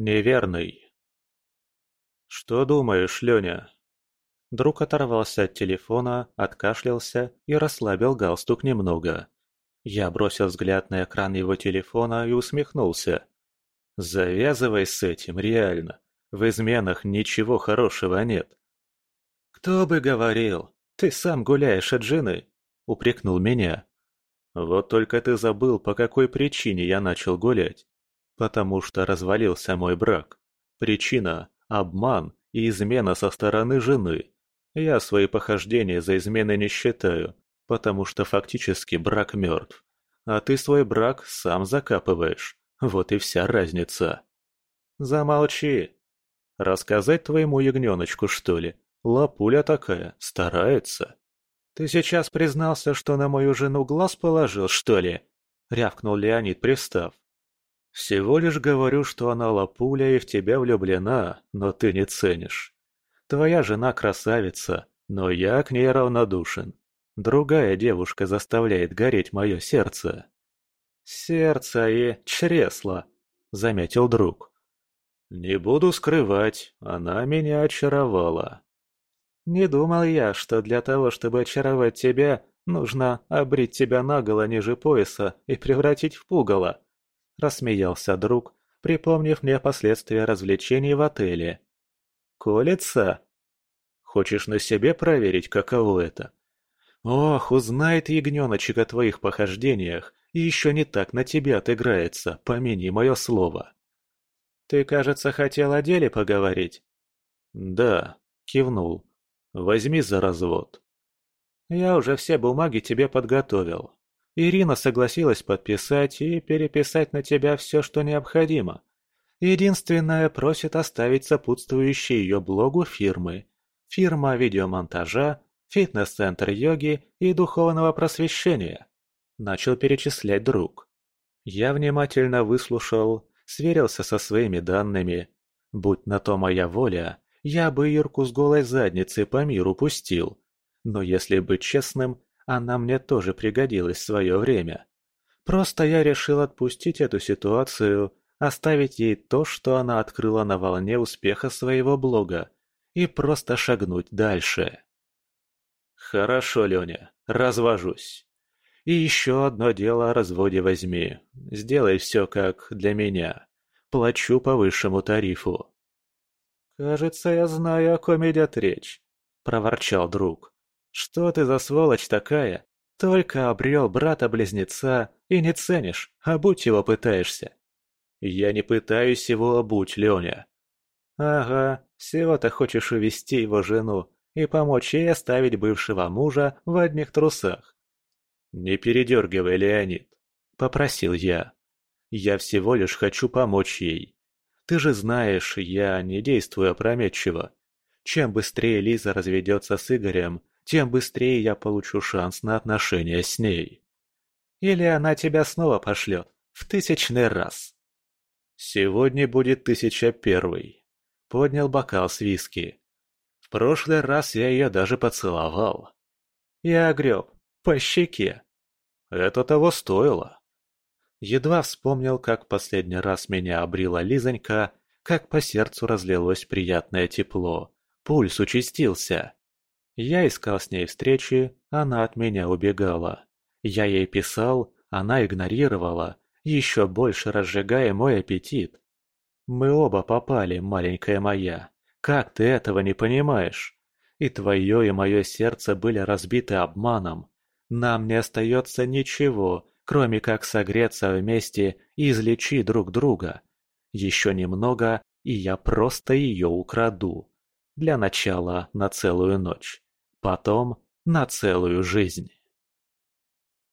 Неверный. Что думаешь, Леня? Друг оторвался от телефона, откашлялся и расслабил галстук немного. Я бросил взгляд на экран его телефона и усмехнулся. Завязывай с этим, реально. В изменах ничего хорошего нет. «Кто бы говорил, ты сам гуляешь от жены», — упрекнул меня. «Вот только ты забыл, по какой причине я начал гулять. Потому что развалился мой брак. Причина – обман и измена со стороны жены. Я свои похождения за измены не считаю, потому что фактически брак мертв. А ты свой брак сам закапываешь. Вот и вся разница. Замолчи. Рассказать твоему ягненочку, что ли? Лапуля такая, старается. Ты сейчас признался, что на мою жену глаз положил, что ли? Рявкнул Леонид, пристав. Всего лишь говорю, что она лапуля и в тебя влюблена, но ты не ценишь. Твоя жена красавица, но я к ней равнодушен. Другая девушка заставляет гореть мое сердце. «Сердце и чресло», — заметил друг. «Не буду скрывать, она меня очаровала». «Не думал я, что для того, чтобы очаровать тебя, нужно обрить тебя наголо ниже пояса и превратить в пугало», — рассмеялся друг, припомнив мне последствия развлечений в отеле. «Колется?» «Хочешь на себе проверить, каково это?» «Ох, узнает ягненочек о твоих похождениях, и еще не так на тебя отыграется, помяни мое слово». «Ты, кажется, хотел о деле поговорить?» «Да», — кивнул. «Возьми за развод». «Я уже все бумаги тебе подготовил. Ирина согласилась подписать и переписать на тебя все, что необходимо. Единственное, просит оставить сопутствующие ее блогу фирмы. Фирма видеомонтажа, фитнес-центр йоги и духовного просвещения. Начал перечислять друг. Я внимательно выслушал, сверился со своими данными. Будь на то моя воля, я бы Ирку с голой задницей по миру пустил. Но если быть честным, она мне тоже пригодилась в свое время. Просто я решил отпустить эту ситуацию, оставить ей то, что она открыла на волне успеха своего блога, и просто шагнуть дальше. Хорошо, Леня, развожусь. И еще одно дело о разводе возьми. Сделай все как для меня. Плачу по высшему тарифу. Кажется, я знаю, о ком идет речь, проворчал друг. Что ты за сволочь такая? Только обрел брата-близнеца и не ценишь, а будь его пытаешься. Я не пытаюсь его обуть, Леня. Ага, всего-то хочешь увести его жену и помочь ей оставить бывшего мужа в одних трусах. Не передергивай, Леонид, попросил я. Я всего лишь хочу помочь ей. Ты же знаешь, я не действую опрометчиво. Чем быстрее Лиза разведется с Игорем, тем быстрее я получу шанс на отношения с ней. Или она тебя снова пошлет, в тысячный раз. Сегодня будет тысяча первый. Поднял бокал с виски. В прошлый раз я ее даже поцеловал. Я огреб, по щеке. Это того стоило. Едва вспомнил, как последний раз меня обрила Лизонька, как по сердцу разлилось приятное тепло. Пульс участился. Я искал с ней встречи, она от меня убегала. Я ей писал, она игнорировала, еще больше разжигая мой аппетит. Мы оба попали, маленькая моя. Как ты этого не понимаешь? И твое, и мое сердце были разбиты обманом. Нам не остается ничего, кроме как согреться вместе и излечить друг друга. Еще немного, и я просто ее украду. Для начала на целую ночь потом на целую жизнь.